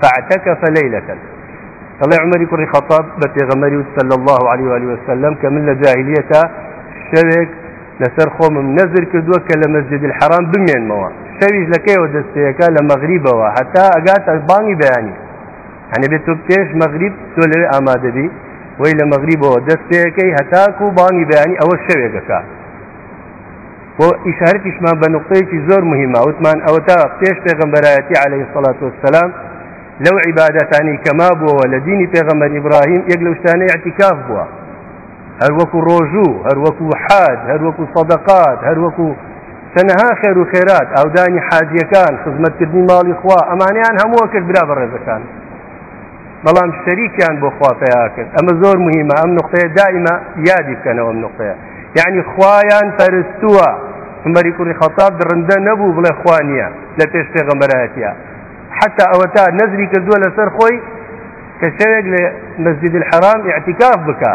فاعتکف لیلة دەڵێ عمری کوڕی خەتاب بە پێغەمەری و صلی الله عليه وآله وسلم کە من لە جاهلیەتە شەوێک لەسەر خۆمم نەزر کردووە کە لە مەسجد الحرام بمێنمەوە شەویش لەکەیەوە دەستەکە لە مەغریبەوە هەتا ئەگاتە بانگی بەیانی هەنە بێت تۆ پێش مەغریب تۆ لەوێ ئامادەبی وی لە مەغریبەوە دەستەکەی هەتاکو و بانگی بەیانی ئەوە شەوێکەکە بۆ ئیشارەتیشمان بە نقطەیەکی زۆر مهمە وتمان ئەوەتا پێش پێغمبەرایەتی عليه الصلاة والسلام لەو عیبادەتانی کەما بووەوە لە دینی پێغەمەر ئیبراهیم یەک لە شتانەی عتیکاف بووە هەروەکو ڕۆژوو هەروەکو حاد هەروەکو سەدەقات هەروەکو تەنەها خێر و خێرات ئاودانی حاجیەکان خزمەتکردنی ماڵی خوا ئەمانیان هەمووە کرد برا بەڕێزەکان بەڵام شەریکیان بۆ خوا پیا کرد ئەمە زۆر مهمە ئەم نقطەیە دائیمە یادی بکەنەوە ئەم نقطەیە یعنی خوایان پەرستووە عمەری کوڕی خەتاب درندە نەبوو بڵێ خوا نییە لە پێش پێغەمبەرایەتە حتا ئەوە تا نەزری کردووە لەسەر خۆی کە شەوێک لە مەسجد الحرام اعتکاف بکە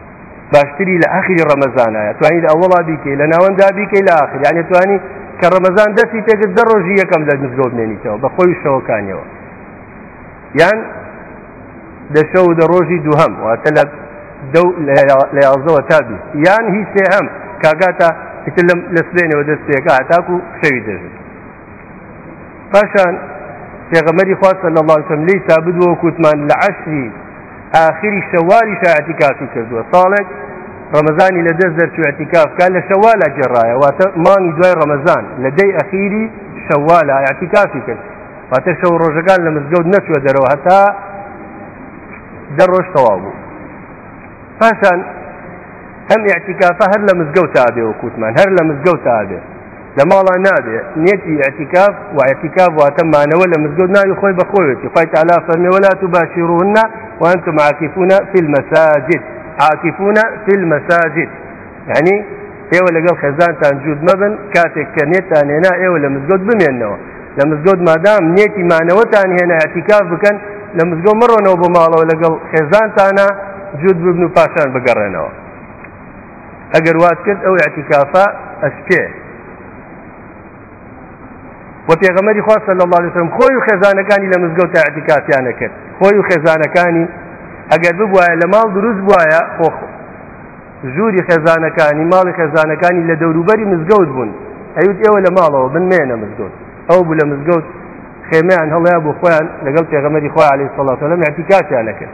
باشتری لە ئاخری ڕەمەزانایە توانی لە ئەوڵا بیکەی لە ناوەندا بیکەی لە ئاخری یانە توانی کە ڕەمەزان دەستی پێکرد دە ڕۆژی یەکەم لە مزگەوت نێنیتەوە بە خۆی شەوەکانیەوە یان دەشە و دە ڕۆژی دووهم واتە لە دەو لە یازەوە تابی یان هیچ سێهم کاگاتە ئیتر لەم لە سلێنەوە دەست پێکا تاکو شەوی دەژێت پاشان پێغەمەری خواستە لە ڵاکەم لی سابدووە کووتمان لە عشری ئاخری شەوالی شاعتیکافی کردووە ساڵێک ڕەمەزانی لە دەست دەرچوو ئەتیکافکە لە شەوالا جێڕایە واتە مانگی دوای ڕەمەزان لە دەی ئەخیری شەوالا ئەتیکافی کرد واتە شەو ڕۆژەکان لە مزگەوت نەچوە دەرەوە هەتا دە ڕۆژ تەواو بوو پاشان ئەم ئەتیکافە هەر لە مزگەوت تابێ و کووتمان هەر لە مزگەوت تابێ لە ماڵا نابێ نێتی ئەتیکاف و ئەتیکاف واتە مانەوە لە مزگەوت ناوی خۆی بەخۆیەتی خی تالا فەرمی وەلات و باشیڕوننا وانتە معاکیفونە فیل مەساجد عاکیفونە فیل مەساجد یعنی ئێوە لەگەڵ خێزانتان جوود مەبن کاتێک کە نێتان هێنا ئێوە لە مزگەوت بمێنەوە لە مزگەوت مادام نێتی مانەوەتان هێنا ئەتیکاف بکەن لە مزگەوت مڕۆنەوە بۆ ماڵەوە لەگەڵ خێزانتانە جوود ببن و پاشان بگەڕێنەوە ئەگەر وات کرد ئەو اعتیکافە ئەسپێ و پێغەمەری خوا صلی الله عليه وسلم خۆی و خێزانەکانی لە مزگەوت تا اعتیکافیانە کرد خۆی و خێزانەکانی ئەگەر ببوایە لە ماڵ دروست بواە خۆ ژووری خێزانەکانی ماڵی خێزانەکانی لە دەوروبەری مزگەوت بوون ئەوت ئێوە لە ماڵەوە بن مێنە مزگەوت ئەو بوو لە مزگەوت خێمیان هەڵەیە بۆ خۆیان لەگەڵ پێغەمەری خۆی عليه سڵات لەم اعتیکاتیان نەکرد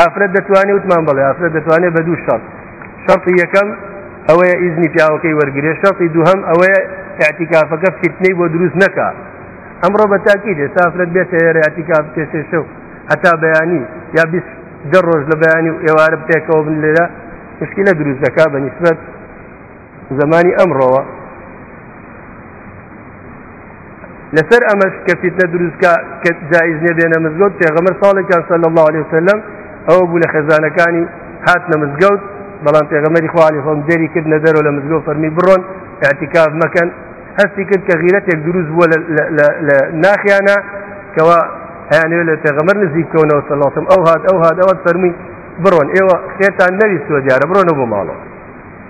ئافرەت دەتوانێت وتمان بڵێ ئافرەت دەتوانێت بە دوو شەڕ شەڕی یەکەم ئەوەیە ئیزنی پیاوەکەی وەرگێ شەڕی دووهم ئەوەیە اعتیکافەکە فتنەی بۆ دروست نەکە ئەمڕۆ بە تاکی دێ سافرەت بێتە ئێرە اعتیکاف تێسێ شەو هەتا بەیانی یا بیست دە ڕۆژ لە بەیانی و ئێوارە بتێکەوە بن لێرە مشکلە دروست دەکا بە نیسبەت زمانی ئەمڕۆوە لەسەر ئەمەش کە فیتنە دروستکە کە جایز نێبێنە مزگەوت پێغەمەر ساڵێکیان سەل الله عليه وسلم ئەوە بوو لە خێزانەکانی هات لە مزگەوت بەڵام پێغەمەری خوالی خۆم دەری کرد نە دەرەوە لە مزگەوت فەرمی بڕۆن اعتیکاف مەکەن هەستی کرد کە غیرەتێک دروست بووە لە ناخیانە کەوا هەیانێ لە پێغەمەر نزیک کەونەوە سەڵاتم ئەو هاات ئەو هاات ئەوەت فەرمی بڕۆن ئێوە خێتان نەویستوە دیارە بڕۆنە بۆ ماڵەوە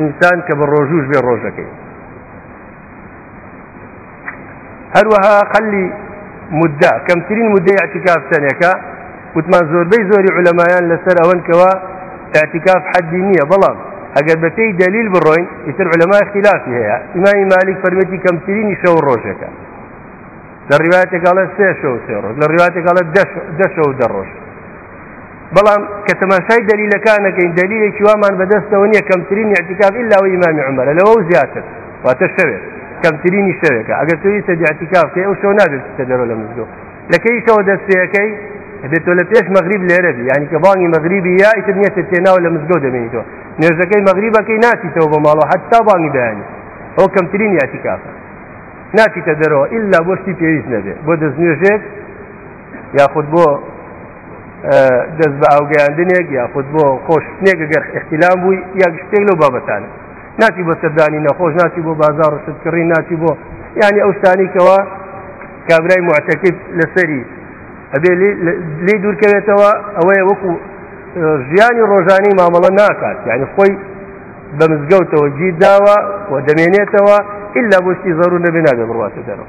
ئینسان کە بە ڕۆژوش بێ ڕۆژەکەی هەروەها قەلی مدە کەمترین مدەی ئەتیکاف چەنێکە وتمان زۆربەی زۆری علەمایان لەسەر ئەوەنکەوە ئەتیکاف حەدی نییە بەڵام ئەگەر بە پێی دلیل بڕۆین ئیتر علەما اختلافی هەیە ئیمانی مالیک فەرمەتی کەمترینی شەو ڕۆژەکە لە ڕیواتێکاڵە سێ شەو سێ ڕۆژ لە ڕیواتێکاڵە دەشەو دە ڕۆژ بەڵام کە تەماشای دەلیلەکانەکەین دەلیلێکی وامان بەدەستەوە نییە کەمترین اعتیکاف الا و ئیمامی عمرە لەوە و زیاتر واتە شەوێت کەمترینی شەوێکە ئەگەر توی سەدی اعتیکاف کە ئەو شەو نابێت کە دەرۆ لە مزگۆ لەکەی شەوە دەستپێەکەی بێتۆ لە پێش مەغریب لێرەبی ینی کە بانگی مەغریبی یا ئیتر نیەتە تێناوە لە مزگۆ دەمێنیتەوە نێژەکەی مەغریبەکەی ناچیتەوە بە ماڵەوە حتا بانگی بەیانی ئەو کەمترین یاتیکافە ناچیتە دەرەوە ئللا بۆشتی پێویست نەبێت بۆ دەستنوێژێک یاخود بۆ دەست بە ئاوگەیاندنێک یاخود بۆ خۆشتنێک گەر اختیلام بووی یا گشتێک لەو بابەتان ناچی بۆ سەردانی نەخۆش ناچی بۆ بازار ڕشتکڕی ناچی بۆ ینی ئەو شتانی کەەوە کابرای معتەکیب لەسەری ئەبێ لێ دوورکەوێتەوە ئەوەیە وەکو ژیانی ڕۆژانی مامەڵە ناکات یعنی خۆی بە مزگەوتەوە گیر داوە و دەمێنێتەوە ئللا بۆشتی زەرو نەبێ نابێ بڕاتە دەرەوە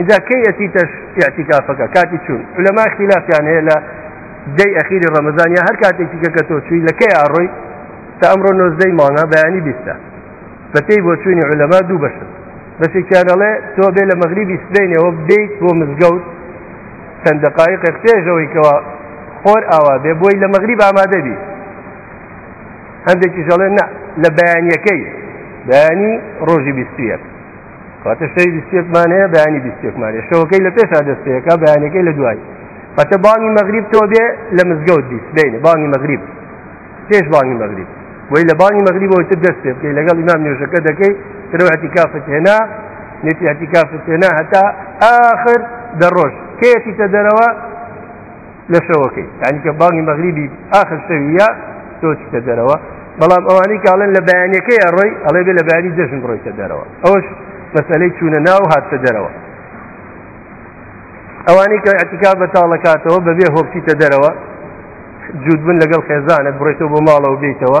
ئیجا کەی ئەچیتەش ئیعتیکافەکە کاتی چوون لەما اختلافیان هەیە لە دەی ئەخیری ڕەمەزان یا هەر کاتێکی کەکە تۆ چووی لە کەی ئاڕۆی تا ئەمڕۆ نۆزدەی مانگە بەیانی بیستە بە پێی بۆ چوینی علەما دوو بەشن بەشێکیانەڵێ تۆ بێ لە مەغریبی سبینەوە بیت بۆ مزگەوت چەند دقایق پێشەوەی کەەوە خۆر ئاوا بێ بۆی لە مەغریب ئامادەبی هەندێکی ژەڵێن نە لە بەیانیەکەی بەیانی ڕۆژی بیستویەک واتە شەوی بیستێکمان هەیە بەیانی بیستێکمان هەیە شەوەکەی لە پێشا دەستەیەەکە بەیانەکەی لە دوای واتە بانگی مەغریب تۆ بێ لە مزگەوت بیست بینە بانگی مەغریب پێش بانگی مەغریب وی لە بانگی مەغریبەوە تر دەست پێ بکەی لەگەڵ ئیمام نوێژەکە دەکەی ترەوە ئەتیکافت هێنا نێتی ئەتیکافت هێنا هەتا ئاخر دەڕۆژ کێتی تە دەرەوە لە شەوەکەی یعنی کە باڵی مەغریبی ئاخر شەویە تۆ چتە دەرەوە بەڵام ئەوانەی کاڵێن لە بەیانەکەی ئەڕۆی ئەڵێ بێ لە بەیانی جەژن بڕۆیتە دەرەوە ئەوش مەسلەی چوونە ناو هاتە دەرەوە ئەوانەی کە ئەتیکا بە تاڵەکاتەوە بەبێ هۆپچیتە دەرەوە جوودبن لەگەڵ خێزانت بڕێتەوە بۆ ماڵەوە بێتەوە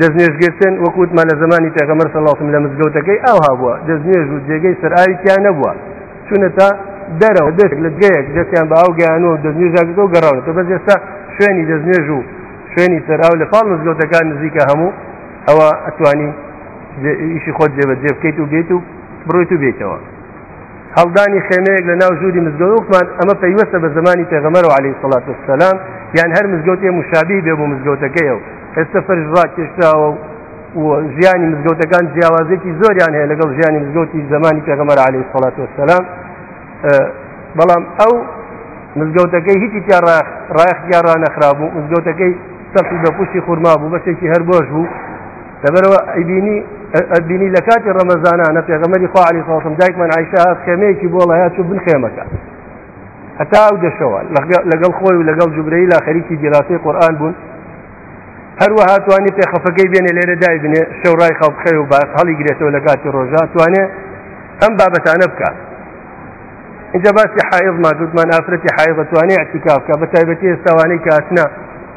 دەستنوێژگرتن وەک وتمان لە زمانی پێغەمەر سەڵاتم لە مزگەوتەکەی ئاها بووە دەستنوێژ و جێگەی سەرئاویان نەبووە چونە تا دەرەوە دەست لە دگەیەک دەستیان بە ئاو گەیانەوە دەستنوێژاگەکە و گەڕاون تۆ بەس ئێستا شوێنی دەستنوێژ و شوێنی سەرراو لە پاڵ مزگەوتەکان نزیکە هەموو ئەوە ئەتوانی ئیشی خۆت جێبەجێ بکەیت و بێت و بڕیت و بێتەوە هەڵدانی خێمەیەک لە ناو ژووری مزگەوت وکمان ئەمە پەیوەستە بە زمانی پێغەمەر و عليه سڵات وسلام یان هەر مزگەوتێ مشابی بێ بۆ مزگەوتەکەی و ئێستا فەرش ڕاکێشراوە و ژیانی مزگەوتەکان جیاوازێکی زۆریان هەیە لەگەڵ ژیانی مزگەوتی زمانی پێغەمەر عليه سڵات وسلام بەڵام ئەو مزگەوتەکەی هیچی تیا ڕایخ یا ڕانەخرابوو مزگەوتەکەی سەفی بە پوشتی خورما بوو بەشێکی هەر بۆش بوو لەبەرەوە ئەبینی ئەبینی لە کاتی ڕەمەزانانە پێغەمەری خوا علی ساڵم دایکمان عیشا خێمەیەکی بۆ ڵایا چوو بن خێمەکە هەتا ئەو دەشەوە لەگەڵ خۆی و لەگەڵ جوبرەی لا خەریکی دیراسی قورآان بوون هەروەها توانی پێخەفەکەی بێنێ لێرە دای بنێ شەوڕای خەڵبخێ و باس هەڵی گرێتەوە لە کاتی ڕۆژە توانێ ئەم بابەتانە بکات اینجا باسی حایض ما گوتمان ئافرەتی حایض توانێ اعتکاف کە بە تایبەتی ئێستاوانەی کاتنا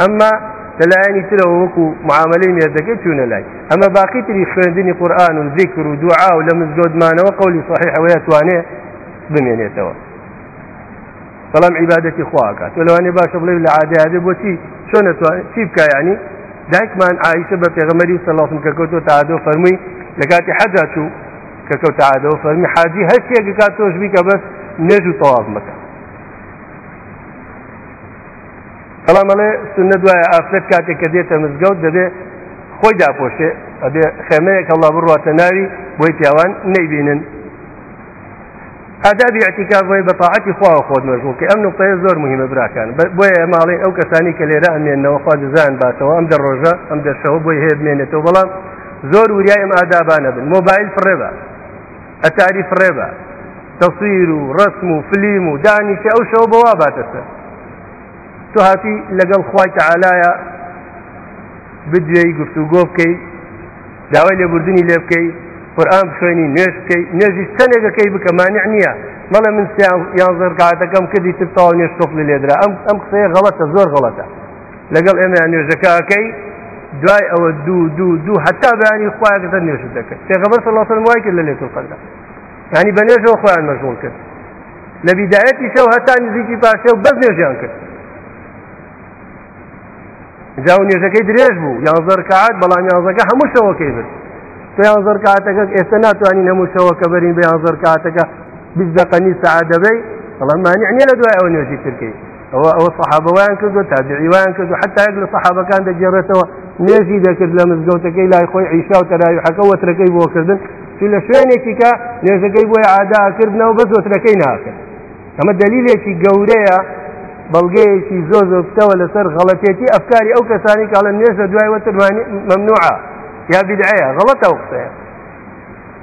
ئەمما لەلایەنی ترەوە وەکو معاملەی مێردەکەی چوونە لای ئەمە باقی تری خوێندنی قورآن و ذیکر و دوعا و لە مزگەوتمانەوە قولی صحیح ئەوەیە توانێ بمێنێتەوە بەڵام عیباەتی خواکات و لەوانێ باشە بڵێ لە عادیادێ بۆچی چۆنە چی بکایانی دایکمان عیشە بە پێغەمەری سەڵاتم کە کەوتۆ تادۆ فەرمووی لە کاتی حەجا چوو کە کەوت عادەوە فەرمی حاجی هەر شتێک کات تۆش بیکە بەس نەژ و تەواف مەکە بەڵام ئەڵێ سنە دوایە ئافرەت کاتێک کە دێتە مزگەوت دەبێ خۆی داپۆشێ ئەبێ خێمەیەک هەڵا بڕاتە ناوی بۆی پیاوان نەیبینن ئادابی ئەتیکاڤۆی بە تاعەتی خواوە خۆت مەژغول کە ئەم نقطەیە زۆر مهمە براکان بۆیە ماڵێ ئەو کەسانی کە لێرە ئەمێنەوە خوا دزان باتەوە ئەم دە ڕۆژە ئەم دەشەوە بۆی هەیە بمێنێتەوە بەڵام زۆر وریایم ئادابانە بن مۆبایل فڕێبە ئەتاری فڕێ بە تەسویر و ڕسم و فلیم و دانیشە ئەو شەوە بەوا باتەسە تۆ هاتی لەگەڵ خوای تەعالایە بدوێی گفتوگۆ بکەی داوای لێبوردنی لێ بکەی قورآن بخوێنی نوێش بکەی نوێژی چەندێکەکەی بکە مانع نییە مەڵێ من یان زۆر کاتەکەم کردی تر تاو نوێش تۆپ لێدرا ئەم ئەم قسەیە غەڵەتە زۆر غەڵەتە لەگەڵ ئێمە نوێژەکە ئەەکەی دوای ئەوە دوو دوو دوو هەتا بەیانی خوایەکەتە نوێژ دەکرد پێغەبەر صلی الله علیه و وای کرد لە لێتو قەدر یعنی بە نوێژەوە خۆیان مەشغول کرد لە بیدایەتی شەو هەتا نزیکی پاشێ و بەس نوێژیان کرد جا و نوێژەکەی درێژ بوو یانزە رکعات بەڵام یانزەکە هەموو شەوەکەی برد تو یانزە رکعاتەکە ئێستا ناتوانین هەموو شەوەکە بەرین بە یانزە رکعاتەکە بیست دەقەنی سەعات دەبەی بەڵام مانیع نیە لە دوای ئەو نوێژی ترکەی ئەوە ئەوە سەحابە وایان کرد و تابعی وایان کرد و حتا یەک لە سەحابەکان دەگێڕێتەوە نێژی دەکرد لە مزگەوتەکەی لای خۆی عیشا و تەراویحەکە وەترەکەی بۆ کردن چی لە شوێنێکی کە نێژەکەی بۆی عاداکردنەوە بەس وەترەکەی ناکرد ئەمە دلیلێکی گەورەیە بەڵگەیەکی زۆر زۆر بتەوە لەسەر غەڵەتێتی ئەفکاری ئەو کەسانی کاڵە نێژە دوای وەترمانی ممنوعە یا بدعەیە غەڵەتە ئەو قسەیە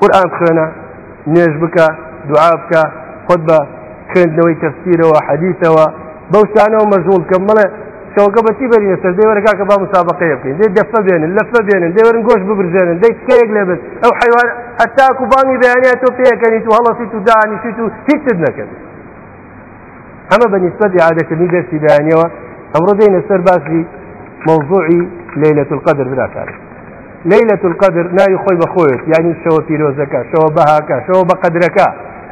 قورئان خوێنە نوێژ بکە دوعا بکە خۆت بە خوێندنەوەی تەفسیرەوە حەدیثەوە بەو شتانەوە مەژوڵ کەم مڵێ شەوەکە بەچی بەرینە سەر دەیوەرەکە کە با مسابقەیە بکەین دەی دەفە بێنن لەفە بێنن دەوەرن گۆش ببرژێنن دەی تکەیەک لێ بن ئەو حیوان هەتاکو بامی بەیانە تۆ پێەکەنیت و هەڵەسیت و دانیشیت و هیچت نەکەن ئەمە بە نسبەت یادەکردنی دەرسی بەیانەوە ئەمڕۆ دێنە سەر باسی مەوزوعی لەیلەت القدر براکار لەیلەت القدر ناوی خۆی بەخۆێت یعنی شەوە پیرۆزەکە شەوە بەهاکە شەوە بە قدرەکە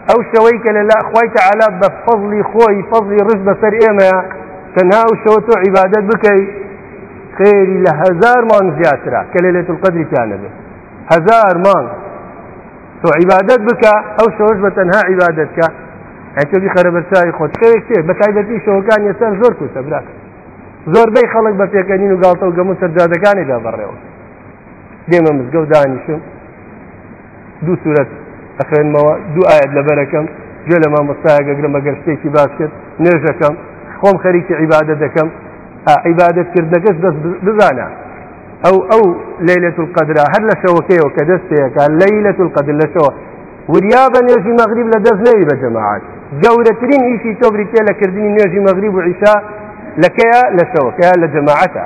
ئەو شەوەی کە لە لاخوای تعالا بە فەزلی خۆی فەزلی ڕژ بەسەر ئێمەیە تەنها ئەو شەوە تۆ عیبادت بکەیت خێری لە هزار مانگ زیاترا کە لەلێت القدری پیانەبێت هزار مانگ تۆ عیبادت بکە ئەو شەوەش بە تەنها عیبادتکە ئەتۆ بیخەرە بەرچاوی خۆت شەوێک شتێ بە تایبەتی شەوەکانی ئێستا زۆر کورتە براک زۆربەی خەڵک بە پێکەنین و گاڵتە و گەمو سەرجادەکانیدا بەڕێوە دێمە مزگە و دانیشم دوو سورەت ئەخێنمەوە دوو ئاەت لەبەرەکەم گوێ لە مامۆستایەگەگرم بەگەر شتێکی باس کرد نێژەکەم خۆم خەریکی عیبادە دەکەم عیبادت کردنەکەش بەس بزانە ئەو ئەو لەیلەت القدرا هەر لە شەوەکەیەوە کە دەست پێەکە لەیلەت القدر لە شەوە وریا بە نوێژی مەغریب لە دەست نەوی بە جەماعات گەورەترین ئیشی تۆ بریتە لە کردنی نوێژی مەغریب و عیشا لەکەیە لە شەوەکەیە لە جەماعەتە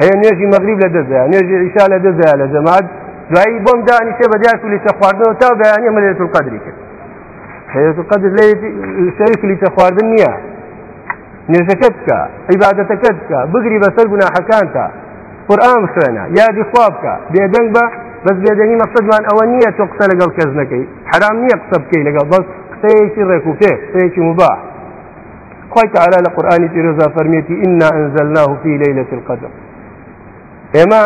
هەیە نوێژی مەغریب لە دەستدا نوێژی عیشا لە دەستدا لە جەماعات دوایی بۆم دانیشە بە دیار کولیتە خواردنەوە تا بەیانە مەلێت و قەدری کرد حەیەت و قەدر لێ سەری کولیتە خواردن نییە نوێژەکەت بکە عیبادەتەکەت بکە بگری بەسەر گوناحەکانتە قورئان بخوێنە یادی خوا بکە بێدەنگ بە بەس بێدەنگی مەقصدمان ئەوە نییە تۆ قسە لەگەڵ کەس نەکەی حرام نییە قسە بکەی لەگەڵ بەس قسەیەکی ڕێک و پێ قسەیەکی مبا خی تعالا لە قورآانی پیرۆزا فەرمیێتی ئنا ئەنزەلناه فی لەیلە القدر ئێمە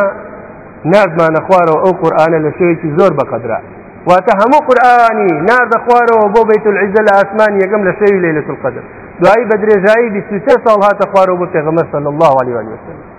نازمانە خوارەوە ئەو قورآانە لە شوێکی زۆر بەقدرا واتە هەموو قورآانی ناردە خوارەوە بۆ بیت العیزە لە ئاسمان یەکەم لە شەوی لەیلە القدر دوایی بە درێژایی 23 ساڵ هاتە خوارەوە بۆ پێغەمە صلی الله عليه وسلم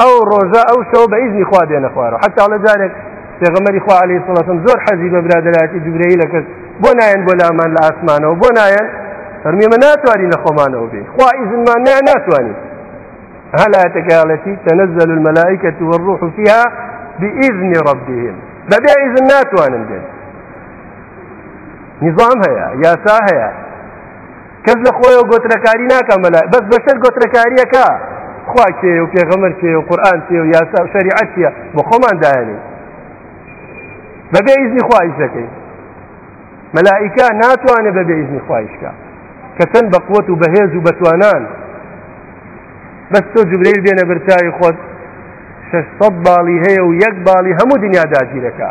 ئەو ڕۆژە ئەو شەو بە ئیزنی خوا دێنە خوارەوە حتا ئەڵە جارێک پێغەمەری خوا علی سڵسم زۆر حەزی بە برادەلاتی جوبرەی لە کرد بۆ نایەن بۆ لامان لە ئاسمانەوە بۆ نایەن فەرمیمە ناتوانین لە خۆمانەوە بێ خوا ئیزنمان نە ناتوانین هەلاتەکەڵەتی تەنەزەل المەلایکە وەڕوح فيها بإذن ربهم بەبێ ئیزن ناتوانن بێت نظام هەیە یاسا هەیە کەس لە خۆیەوە گۆترەکاری ناکە مەلا بەس بەشەر گۆترەکاریەکە خوا کێ و پێغەمەر کێ و قورآان کێ و یاسا و شەریعەت چیە بە خۆمان دایێنین بەبێ ئیزنی خواهیش دەکەین مەلائیکا ناتوانێت بەبێ ئیزنی خواهیشکە کە چەند بە قوت و بەهێز و بەتوانان بەس تۆ جبرەیل بێنە برچوی خۆت شش سەد باڵی هەیە و یەک باڵی هەموو دنیا داگیرەکە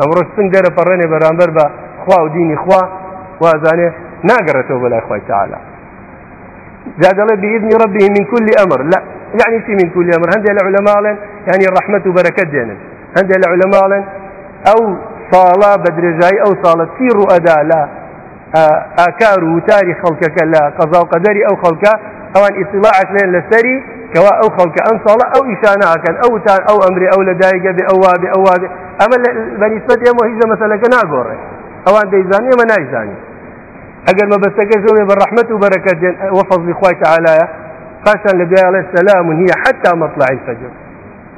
ئەمڕۆ سنگ دەرەپەڕێنێ بەرامبەر بە خوا و دینی خوا وازانێ ناگەڕێتەوە بەلای خۆی تعالا جا دەڵێ بإذن ربه من كل أمر لا يعني شي من كل أمر هەندێک لە علماء ڵێن يعني ڕحمت و بەرەکەت دێنن هەندێک لە علماء ڵێن ئەو ساڵە بە درێژایی ئەو ساڵە سی ڕوئەدا لە ئاکار و وتاری خەڵکەکە لە قەزا و قەدەری ئەو خەڵکە ئەوان ئیسلاعش لێن لەسەری کەوا ئەو خەڵکە ئەم ساڵە ئەو ئیشانەکەن ئەو وتان ئەو ئەمری ئەو لە دایگە بێ ئەو وابێ ئەو وابێ ئەمە بەنیسبەت ئێمە هیچ لە مەسەلەکە ناگۆڕێ ئەوان دەیزانانی ئەمە نایزانانی ئەگەر مەبەستەکە زۆێ بە ڕحمت و بەرەکەت دێن وەفەزلی خخوای تعالایە پاشان لە دوایڵێ سەلام و نیە حتا مەطلعی فەجر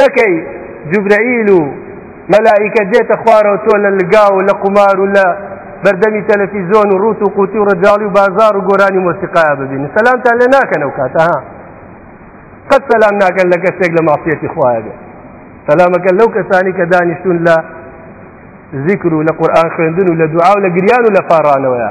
نەکەی جوبرەیل و مەلائیکە دێتە خوارەوە تۆ لە لگاو و لە قومار و لە بەردەمی تەلەفیزۆن و ڕوت و قوتی و ڕجاڵی و بازار و گۆرانی مۆسیقایا ببین سەلامتان لێ ناکەن ئەو کاتەها قەت سەسلام ناکەن لە کەسێک لە مافیەتی خوایە بێت سەلامەکە لەو کەسانی کە دانیشتون لە ذیکر و لە قورآان خوێندن و لە دوعا و لە گریان و لە پارانەوەیە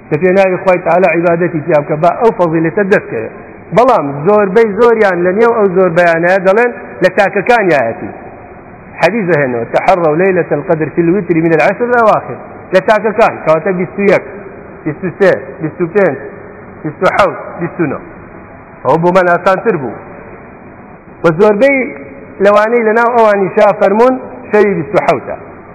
لە پێناوی خی تعالا عیباەتی تیا بکە با ئەو فەزیلێتە دەستکەوێت بەڵام زۆربەی زۆریان لە نێو ئەو زۆر بەیانە دەڵێن لە تاکەکان یایەتی حەدیث هێنەوە تحڕە لەیلە القدر في الوتر من العشر الأواخر لە تاکەکان کەواتە 21 23 25 26 29 ئەو بۆ من ئاسانتر بوو بە زۆربەی لەوانەی لەناو ئەوانی شا فەرمونون شەوی 26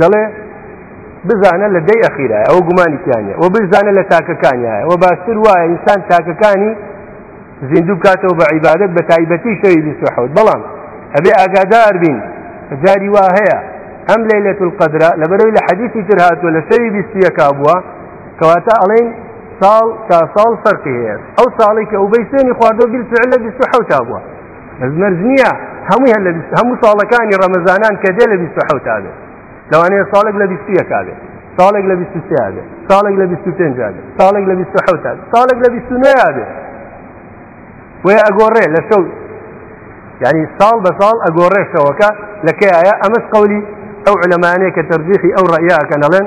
دەڵێ بزانە لە دەی ئەخیرایە ئەو گومانی تیانە و بزانە لە تاکەکانیایە و باشتر وایە ئینسان تاکەکانی زیندوو بکاتەوە بە عیبادت بە تایبەتی شەوی بیحوت بەڵام ئەبێ ئاگادار بین جاری وا هەیە ئەم لەیلەت القدرە لە بەرەوەی لە حەدیثی تر هاتووە لە شەوی بیستیەکە بووە کەواتە ئەڵین ساڵ تا ساڵ فەرقی هەیە ئەو ساڵی کە ئەوبەی سێنی خواردۆ بیل فعل لە بیحوتا بووە بەس مەرج نییە هەمووی هەر لە هەموو ساڵەکانی ڕەمەزانان کە دێ لە بیست و حەوتا بێت لەوانەیە ساڵێک لە بیست و یەکا بێت ساڵێک لە بیست و سێ بێت ساڵێک لە بیست و پێنج بێت ساڵێک لە بیست و حەوتا بێت ساڵێک لە بیست و نۆ بێت وێ ئەگۆڕێ لە شەو یعنی ساڵ بە ساڵ ئەگۆڕێ شەوەکە لەکەیە ئەمەش قولی ئەو علەمانەیە کە تەرجیحی ئەو ڕیاکە نەڵێن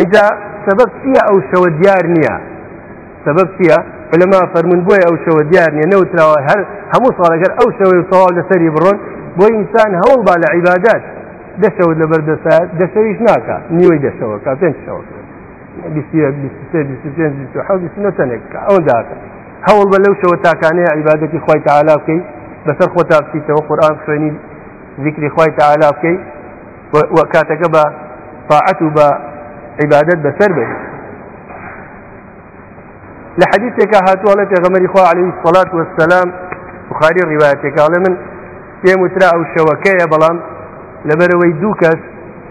ئیجا سەبەب چییە ئەو شەوە دیار نییە سەبەب چییە لەما فەرمون بۆی ئەو شەوە دیار نیە نەوتراوە هەر هەموو ساڵەگەر ئەو شەوەی تەواو لەسەری بڕۆن بۆ ئینسان هەوڵ با لە عیبادات دەشەوت لە بەردەسا دەشەویش ناکە نیوەی دەشەوە کا پێنج شەوە تەنێک ئەو داکە هەوڵ بە لەو شەوە تاکانەیە عیباەتی خۆی تەعالا بکەیت بەسەر خۆتا بچیتەوە قورآان خوێنی ذیکری خۆی تەعالا بکەیت و کاتەکە بە طاعەت و بە عیبادەت بەسەر بێت لە حەدیثێکە هاتووە هەڵێ پێغەمەری خوا عليه سڵات وەسەلام بخاری ڕیواەتێکاڵێ من پێم وترا ئەو شەوەکەیە بەڵام لەبەرەوەی دوو کەس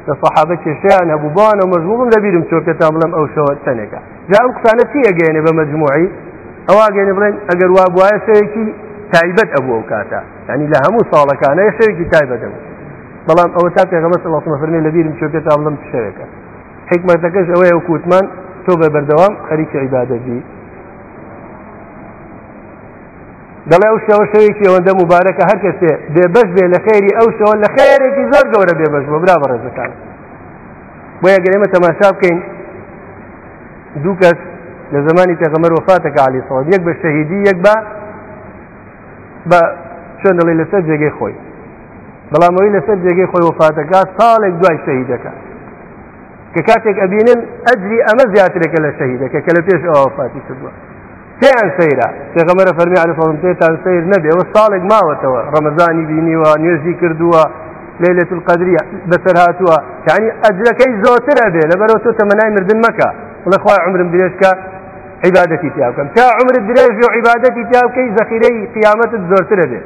لە سەحابە کێشیان هەبوو بانە مەزموڵم لەبیرم چۆ پێتان بڵم ئەو شەوە چەندێکە جا ئەم قسانە چی ئەگەێنێ بە مجموعی ئەواگەێنێ بڵێن ئەگەر وا بواە شەیەکی تایبەت ئەبوو ئەو کاتە ینی لە هەموو ساڵەکانە شەیەکی تایبەت ئەبوو بەڵام ئەوە تا پێغەمە سڵ فەرمی لە بیرم چۆکێت تا بڵم شەوێکە حکمەتەکەش ئەوەیە و کووتمان تۆ بە بەردەوام خەریکی عیبادەبی دەڵێ ئەو شەوە شەوێکی ئەوەندە مبارەکە هەر کەسێ بێبەش بێ لە خێری ئەو شەوە لە خێرێکی زۆر گەورە بێبەش بۆ برا بەڕێزەکان بۆ یەگەرێمە تەماشا بکەین دوو کەس لە زمانی پێغەمەر وفاتەکە علی سەڵ یەک بە شەهیدی یەک بە بە چۆن دەڵی لەسەر جێگەی خۆی بەڵام ئەوی لەسەر جێگەی خۆی وەفا دەکات ساڵێک دوای شەهی دەکات کە کاتێک ئەبینن ئەجری ئەمە زیاترێکە لە شەهیدەکە کە لە پێش ئەوە فاتی کردووە پێیان سەیرە پێغەمەرە فەرمی عرفڵم پێتان سیر نەبێ ئەوە ساڵێک ماوەتەوە ڕەمەزانی بینیوە نوێژی کردووە لەلێت قەدریە بەسەر هاتووە یعنی ئەجرەکەی زۆتر ئەبێ لەبەرەوە تۆ تەمەنای مردن مەکە وڵەخوای عمرم درێژکە عیباەتی تیا بکەم تا عمرت درێژ و عیباەتی تیا بکەی زەخیرەی قیامەتت زۆرترە بێت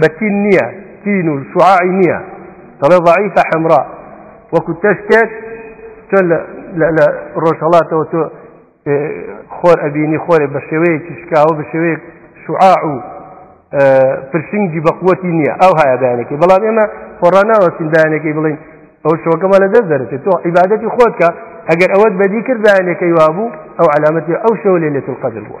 بە تین نییە تین و شعاعی نییە دەڵێ ضعیفە حەمرا وەکو تەشتێک چۆن لە ڕۆژهڵاتەوە تۆ خۆر ئەبینی خۆرێ بە شێوەیەکی شکاوە بە شێوەیەک شعاع و پرشنگی بەقوەتی نییە ئەو هایا دایانەکەی بەڵام ئێمە خۆڕان ناوەستین دایانەکەی بڵین ئەو شۆکەمە لە دەست دەرەێت تۆ عیباەتی خۆتکە ئەگەر ئەوەت بەدی کرد دایانەکەی وابوو ئەو علامەتی ئەو شەو لێ لێت قەدر بووە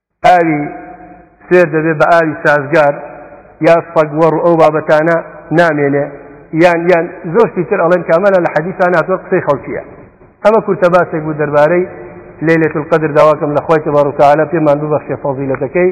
ئاوی سوێر دەبێت بە ئاوی سازگار یا سەگوەڕ و ئەو بابەتانە نامێنێ یان یان زۆر شتیتر ئەڵێن کامەە لە حەدیسان هاتوە قسەی خەڵکیە ئەمە کورتە باسێک بوو دەربارەی لەلێت قدر داواکەم لە خۆی تەبارڕکەعاە پێمان ببەخشێ فەزیلەتەکەی